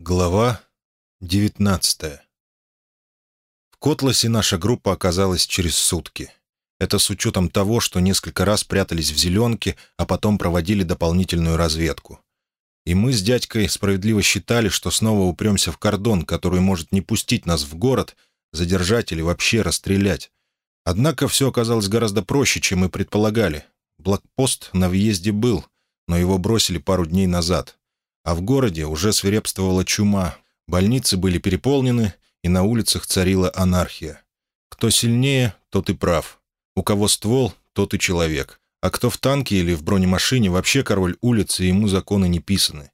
Глава 19 В Котласе наша группа оказалась через сутки. Это с учетом того, что несколько раз прятались в зеленке, а потом проводили дополнительную разведку. И мы с дядькой справедливо считали, что снова упремся в кордон, который может не пустить нас в город, задержать или вообще расстрелять. Однако все оказалось гораздо проще, чем мы предполагали. Блокпост на въезде был, но его бросили пару дней назад а в городе уже свирепствовала чума, больницы были переполнены, и на улицах царила анархия. Кто сильнее, тот и прав. У кого ствол, тот и человек. А кто в танке или в бронемашине, вообще король улицы, ему законы не писаны.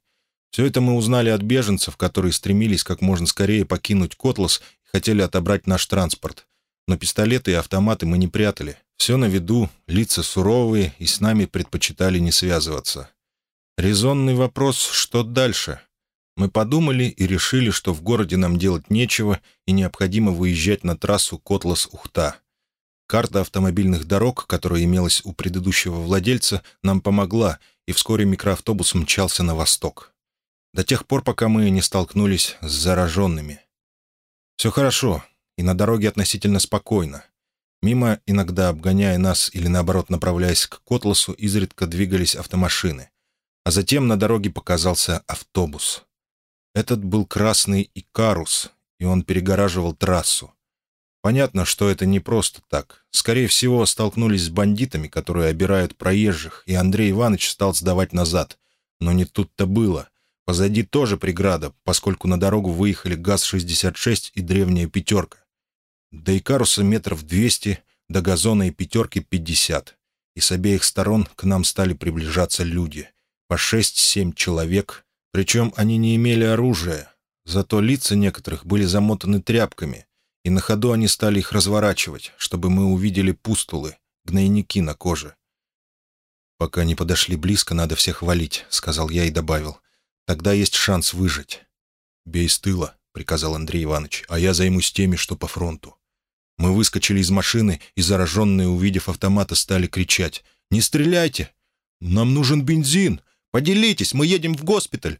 Все это мы узнали от беженцев, которые стремились как можно скорее покинуть Котлас и хотели отобрать наш транспорт. Но пистолеты и автоматы мы не прятали. Все на виду, лица суровые, и с нами предпочитали не связываться. Резонный вопрос, что дальше? Мы подумали и решили, что в городе нам делать нечего и необходимо выезжать на трассу Котлас-Ухта. Карта автомобильных дорог, которая имелась у предыдущего владельца, нам помогла, и вскоре микроавтобус мчался на восток. До тех пор, пока мы не столкнулись с зараженными. Все хорошо, и на дороге относительно спокойно. Мимо, иногда обгоняя нас или наоборот направляясь к Котласу, изредка двигались автомашины а затем на дороге показался автобус. Этот был красный Икарус, и он перегораживал трассу. Понятно, что это не просто так. Скорее всего, столкнулись с бандитами, которые обирают проезжих, и Андрей Иванович стал сдавать назад. Но не тут-то было. Позади тоже преграда, поскольку на дорогу выехали ГАЗ-66 и древняя «пятерка». До Икаруса метров двести, до газона и «пятерки» пятьдесят. И с обеих сторон к нам стали приближаться люди по шесть-семь человек, причем они не имели оружия, зато лица некоторых были замотаны тряпками, и на ходу они стали их разворачивать, чтобы мы увидели пустулы, гнойники на коже. «Пока не подошли близко, надо всех валить», — сказал я и добавил. «Тогда есть шанс выжить». «Бей с тыла», — приказал Андрей Иванович, «а я займусь теми, что по фронту». Мы выскочили из машины, и зараженные, увидев автоматы, стали кричать. «Не стреляйте! Нам нужен бензин! Поделитесь, мы едем в госпиталь.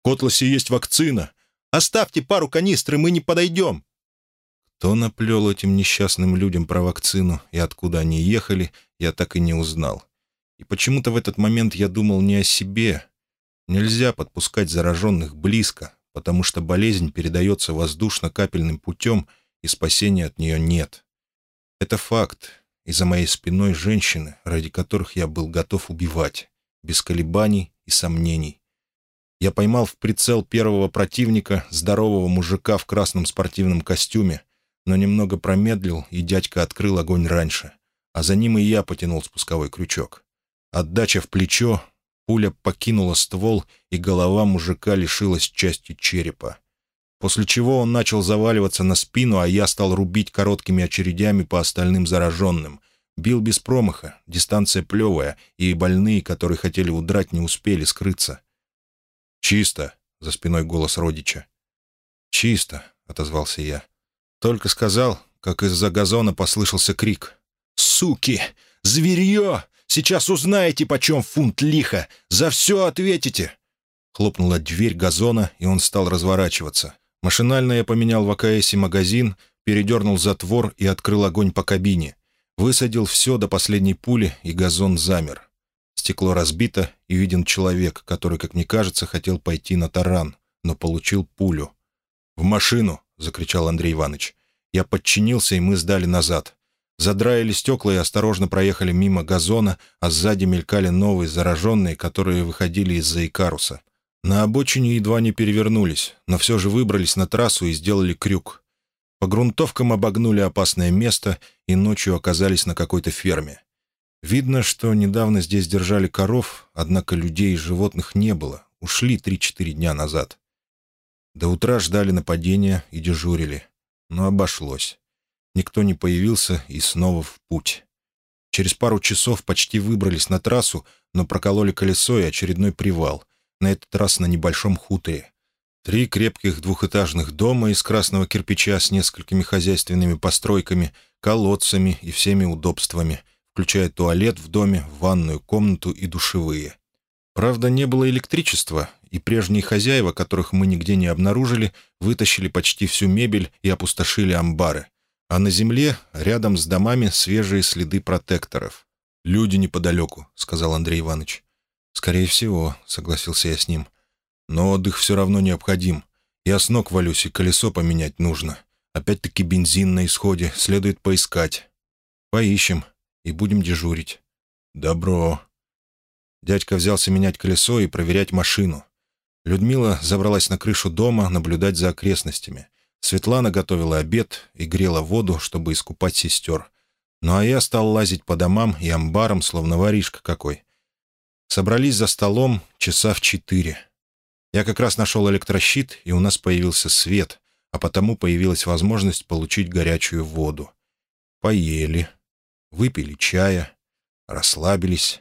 В Котласе есть вакцина. Оставьте пару канистр, и мы не подойдем». Кто наплел этим несчастным людям про вакцину и откуда они ехали, я так и не узнал. И почему-то в этот момент я думал не о себе. Нельзя подпускать зараженных близко, потому что болезнь передается воздушно-капельным путем, и спасения от нее нет. Это факт, и за моей спиной женщины, ради которых я был готов убивать, без колебаний и сомнений. Я поймал в прицел первого противника, здорового мужика в красном спортивном костюме, но немного промедлил, и дядька открыл огонь раньше, а за ним и я потянул спусковой крючок. Отдача в плечо, пуля покинула ствол, и голова мужика лишилась части черепа. После чего он начал заваливаться на спину, а я стал рубить короткими очередями по остальным зараженным, Бил без промаха, дистанция плевая, и больные, которые хотели удрать, не успели скрыться. «Чисто!» — за спиной голос родича. «Чисто!» — отозвался я. Только сказал, как из-за газона послышался крик. «Суки! Зверье! Сейчас узнаете, почем фунт лиха! За все ответите!» Хлопнула дверь газона, и он стал разворачиваться. Машинально я поменял в АКСе магазин, передернул затвор и открыл огонь по кабине. Высадил все до последней пули, и газон замер. Стекло разбито, и виден человек, который, как мне кажется, хотел пойти на таран, но получил пулю. «В машину!» — закричал Андрей Иванович. Я подчинился, и мы сдали назад. Задраили стекла и осторожно проехали мимо газона, а сзади мелькали новые зараженные, которые выходили из-за Икаруса. На обочине едва не перевернулись, но все же выбрались на трассу и сделали крюк. По грунтовкам обогнули опасное место и ночью оказались на какой-то ферме. Видно, что недавно здесь держали коров, однако людей и животных не было, ушли три-четыре дня назад. До утра ждали нападения и дежурили, но обошлось. Никто не появился и снова в путь. Через пару часов почти выбрались на трассу, но прокололи колесо и очередной привал, на этот раз на небольшом хуторе. Три крепких двухэтажных дома из красного кирпича с несколькими хозяйственными постройками, колодцами и всеми удобствами, включая туалет в доме, ванную комнату и душевые. Правда, не было электричества, и прежние хозяева, которых мы нигде не обнаружили, вытащили почти всю мебель и опустошили амбары. А на земле, рядом с домами, свежие следы протекторов. «Люди неподалеку», — сказал Андрей Иванович. «Скорее всего», — согласился я с ним. «Но отдых все равно необходим. Я с ног валюсь, и колесо поменять нужно. Опять-таки бензин на исходе, следует поискать. Поищем и будем дежурить». «Добро». Дядька взялся менять колесо и проверять машину. Людмила забралась на крышу дома наблюдать за окрестностями. Светлана готовила обед и грела воду, чтобы искупать сестер. Ну а я стал лазить по домам и амбарам, словно воришка какой. Собрались за столом часа в четыре. Я как раз нашел электрощит, и у нас появился свет, а потому появилась возможность получить горячую воду. Поели, выпили чая, расслабились,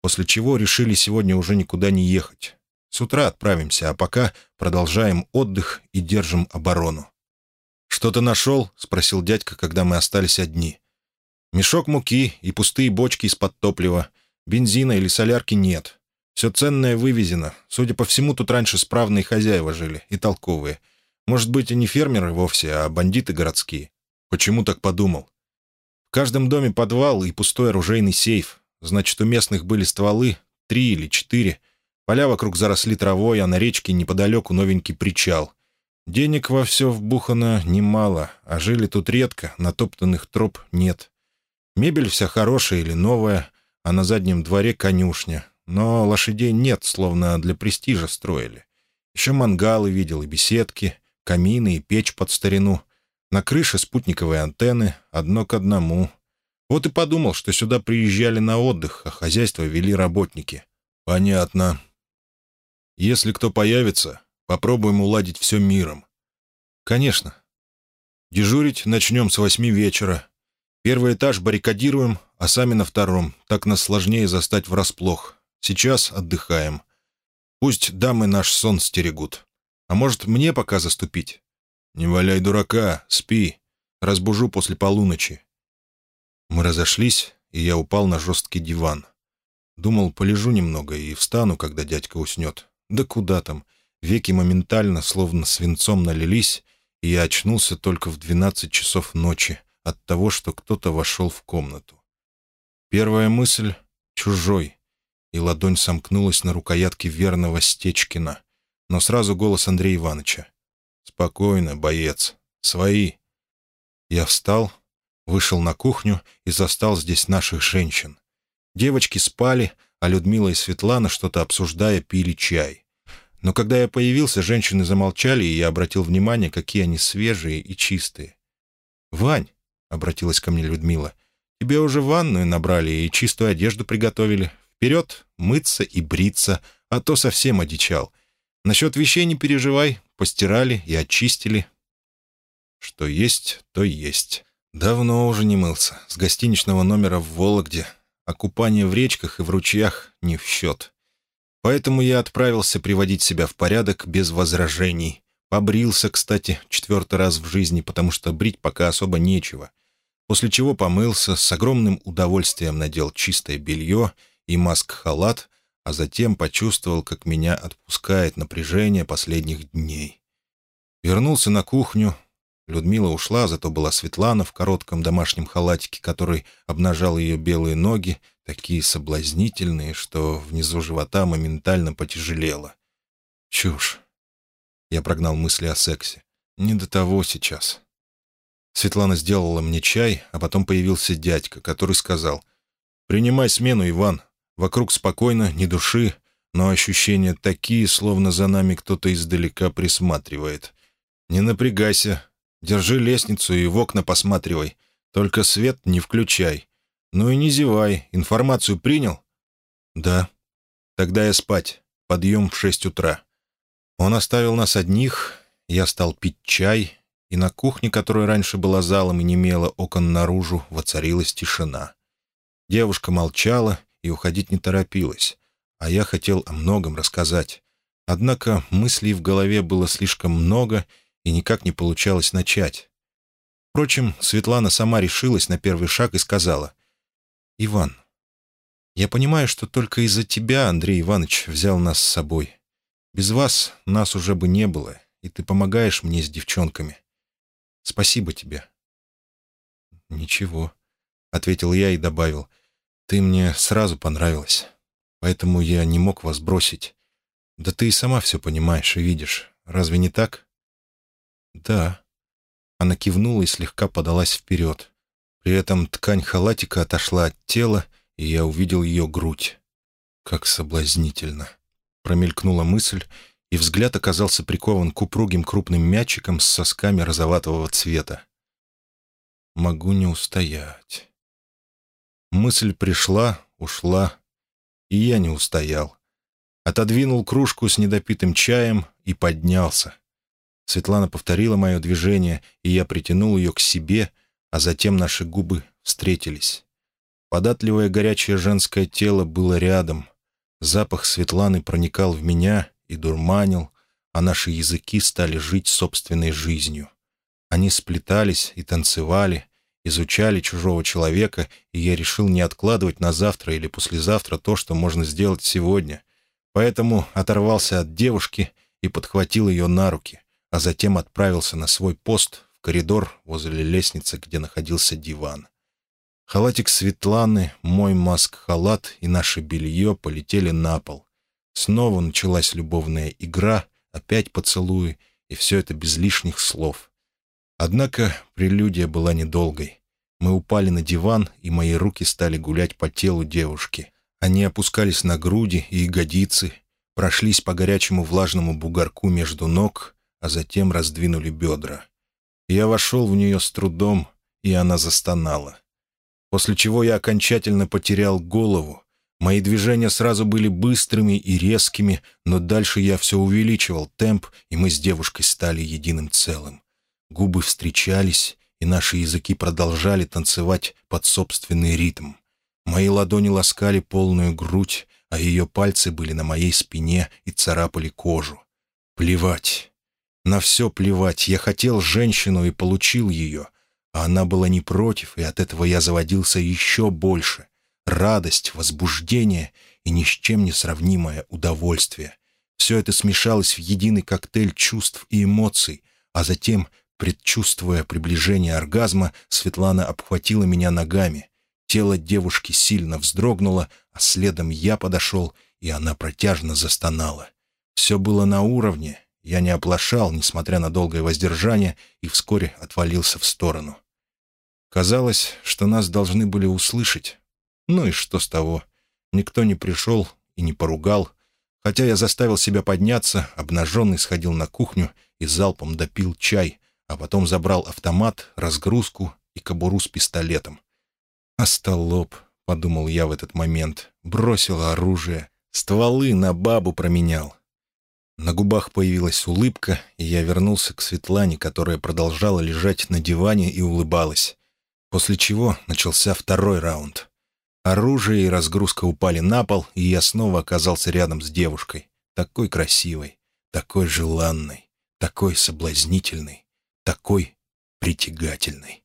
после чего решили сегодня уже никуда не ехать. С утра отправимся, а пока продолжаем отдых и держим оборону. «Что-то нашел?» — спросил дядька, когда мы остались одни. «Мешок муки и пустые бочки из-под топлива. Бензина или солярки нет. Все ценное вывезено. Судя по всему, тут раньше справные хозяева жили и толковые. Может быть, и не фермеры вовсе, а бандиты городские. Почему так подумал? В каждом доме подвал и пустой оружейный сейф. Значит, у местных были стволы, три или четыре. Поля вокруг заросли травой, а на речке неподалеку новенький причал. Денег во все вбухано немало, а жили тут редко, натоптанных троп нет. Мебель вся хорошая или новая, а на заднем дворе конюшня. Но лошадей нет, словно для престижа строили. Еще мангалы видел и беседки, камины и печь под старину. На крыше спутниковые антенны, одно к одному. Вот и подумал, что сюда приезжали на отдых, а хозяйство вели работники. Понятно. Если кто появится, попробуем уладить все миром. Конечно. Дежурить начнем с восьми вечера. Первый этаж баррикадируем, а сами на втором. Так нас сложнее застать врасплох. Сейчас отдыхаем. Пусть дамы наш сон стерегут. А может, мне пока заступить? Не валяй дурака, спи. Разбужу после полуночи. Мы разошлись, и я упал на жесткий диван. Думал, полежу немного и встану, когда дядька уснет. Да куда там? Веки моментально, словно свинцом налились, и я очнулся только в двенадцать часов ночи от того, что кто-то вошел в комнату. Первая мысль — чужой, и ладонь сомкнулась на рукоятке верного Стечкина. Но сразу голос Андрея Ивановича. «Спокойно, боец. Свои». Я встал, вышел на кухню и застал здесь наших женщин. Девочки спали, а Людмила и Светлана, что-то обсуждая, пили чай. Но когда я появился, женщины замолчали, и я обратил внимание, какие они свежие и чистые. «Вань», — обратилась ко мне Людмила, — «тебе уже ванную набрали и чистую одежду приготовили. Вперед, мыться и бриться, а то совсем одичал. Насчет вещей не переживай, постирали и очистили». Что есть, то есть. Давно уже не мылся. С гостиничного номера в Вологде. А купание в речках и в ручьях не в счет. Поэтому я отправился приводить себя в порядок без возражений. Побрился, кстати, четвертый раз в жизни, потому что брить пока особо нечего. После чего помылся, с огромным удовольствием надел чистое белье и маск-халат, а затем почувствовал, как меня отпускает напряжение последних дней. Вернулся на кухню, Людмила ушла, зато была Светлана в коротком домашнем халатике, который обнажал ее белые ноги, такие соблазнительные, что внизу живота моментально потяжелело. Чушь. Я прогнал мысли о сексе. Не до того сейчас. Светлана сделала мне чай, а потом появился дядька, который сказал, «Принимай смену, Иван. Вокруг спокойно, ни души, но ощущения такие, словно за нами кто-то издалека присматривает. Не напрягайся, Держи лестницу и в окна посматривай. Только свет не включай. Ну и не зевай. Информацию принял?» «Да». «Тогда я спать. Подъем в шесть утра». Он оставил нас одних, я стал пить чай, и на кухне, которая раньше была залом и не имела окон наружу, воцарилась тишина. Девушка молчала и уходить не торопилась, а я хотел о многом рассказать. Однако мыслей в голове было слишком много, и никак не получалось начать. Впрочем, Светлана сама решилась на первый шаг и сказала, «Иван, я понимаю, что только из-за тебя Андрей Иванович взял нас с собой. Без вас нас уже бы не было, и ты помогаешь мне с девчонками. Спасибо тебе». «Ничего», — ответил я и добавил. «Ты мне сразу понравилась, поэтому я не мог вас бросить. Да ты и сама все понимаешь и видишь. Разве не так?» «Да». Она кивнула и слегка подалась вперед. При этом ткань халатика отошла от тела, и я увидел ее грудь. Как соблазнительно. Промелькнула мысль, и взгляд оказался прикован к упругим крупным мячикам с сосками розоватого цвета. «Могу не устоять». Мысль пришла, ушла, и я не устоял. Отодвинул кружку с недопитым чаем и поднялся. Светлана повторила мое движение, и я притянул ее к себе, а затем наши губы встретились. Податливое горячее женское тело было рядом. Запах Светланы проникал в меня и дурманил, а наши языки стали жить собственной жизнью. Они сплетались и танцевали, изучали чужого человека, и я решил не откладывать на завтра или послезавтра то, что можно сделать сегодня. Поэтому оторвался от девушки и подхватил ее на руки а затем отправился на свой пост в коридор возле лестницы, где находился диван. Халатик Светланы, мой маск-халат и наше белье полетели на пол. Снова началась любовная игра, опять поцелуи, и все это без лишних слов. Однако прелюдия была недолгой. Мы упали на диван, и мои руки стали гулять по телу девушки. Они опускались на груди и ягодицы, прошлись по горячему влажному бугорку между ног, а затем раздвинули бедра. Я вошел в нее с трудом, и она застонала. После чего я окончательно потерял голову. Мои движения сразу были быстрыми и резкими, но дальше я все увеличивал темп, и мы с девушкой стали единым целым. Губы встречались, и наши языки продолжали танцевать под собственный ритм. Мои ладони ласкали полную грудь, а ее пальцы были на моей спине и царапали кожу. Плевать. На все плевать, я хотел женщину и получил ее. А она была не против, и от этого я заводился еще больше. Радость, возбуждение и ни с чем не сравнимое удовольствие. Все это смешалось в единый коктейль чувств и эмоций, а затем, предчувствуя приближение оргазма, Светлана обхватила меня ногами. Тело девушки сильно вздрогнуло, а следом я подошел, и она протяжно застонала. Все было на уровне, я не оплошал, несмотря на долгое воздержание, и вскоре отвалился в сторону. Казалось, что нас должны были услышать. Ну и что с того? Никто не пришел и не поругал. Хотя я заставил себя подняться, обнаженный сходил на кухню и залпом допил чай, а потом забрал автомат, разгрузку и кобуру с пистолетом. «Остолоп», — подумал я в этот момент, бросил оружие, стволы на бабу променял. На губах появилась улыбка, и я вернулся к Светлане, которая продолжала лежать на диване и улыбалась. После чего начался второй раунд. Оружие и разгрузка упали на пол, и я снова оказался рядом с девушкой. Такой красивой, такой желанной, такой соблазнительной, такой притягательной.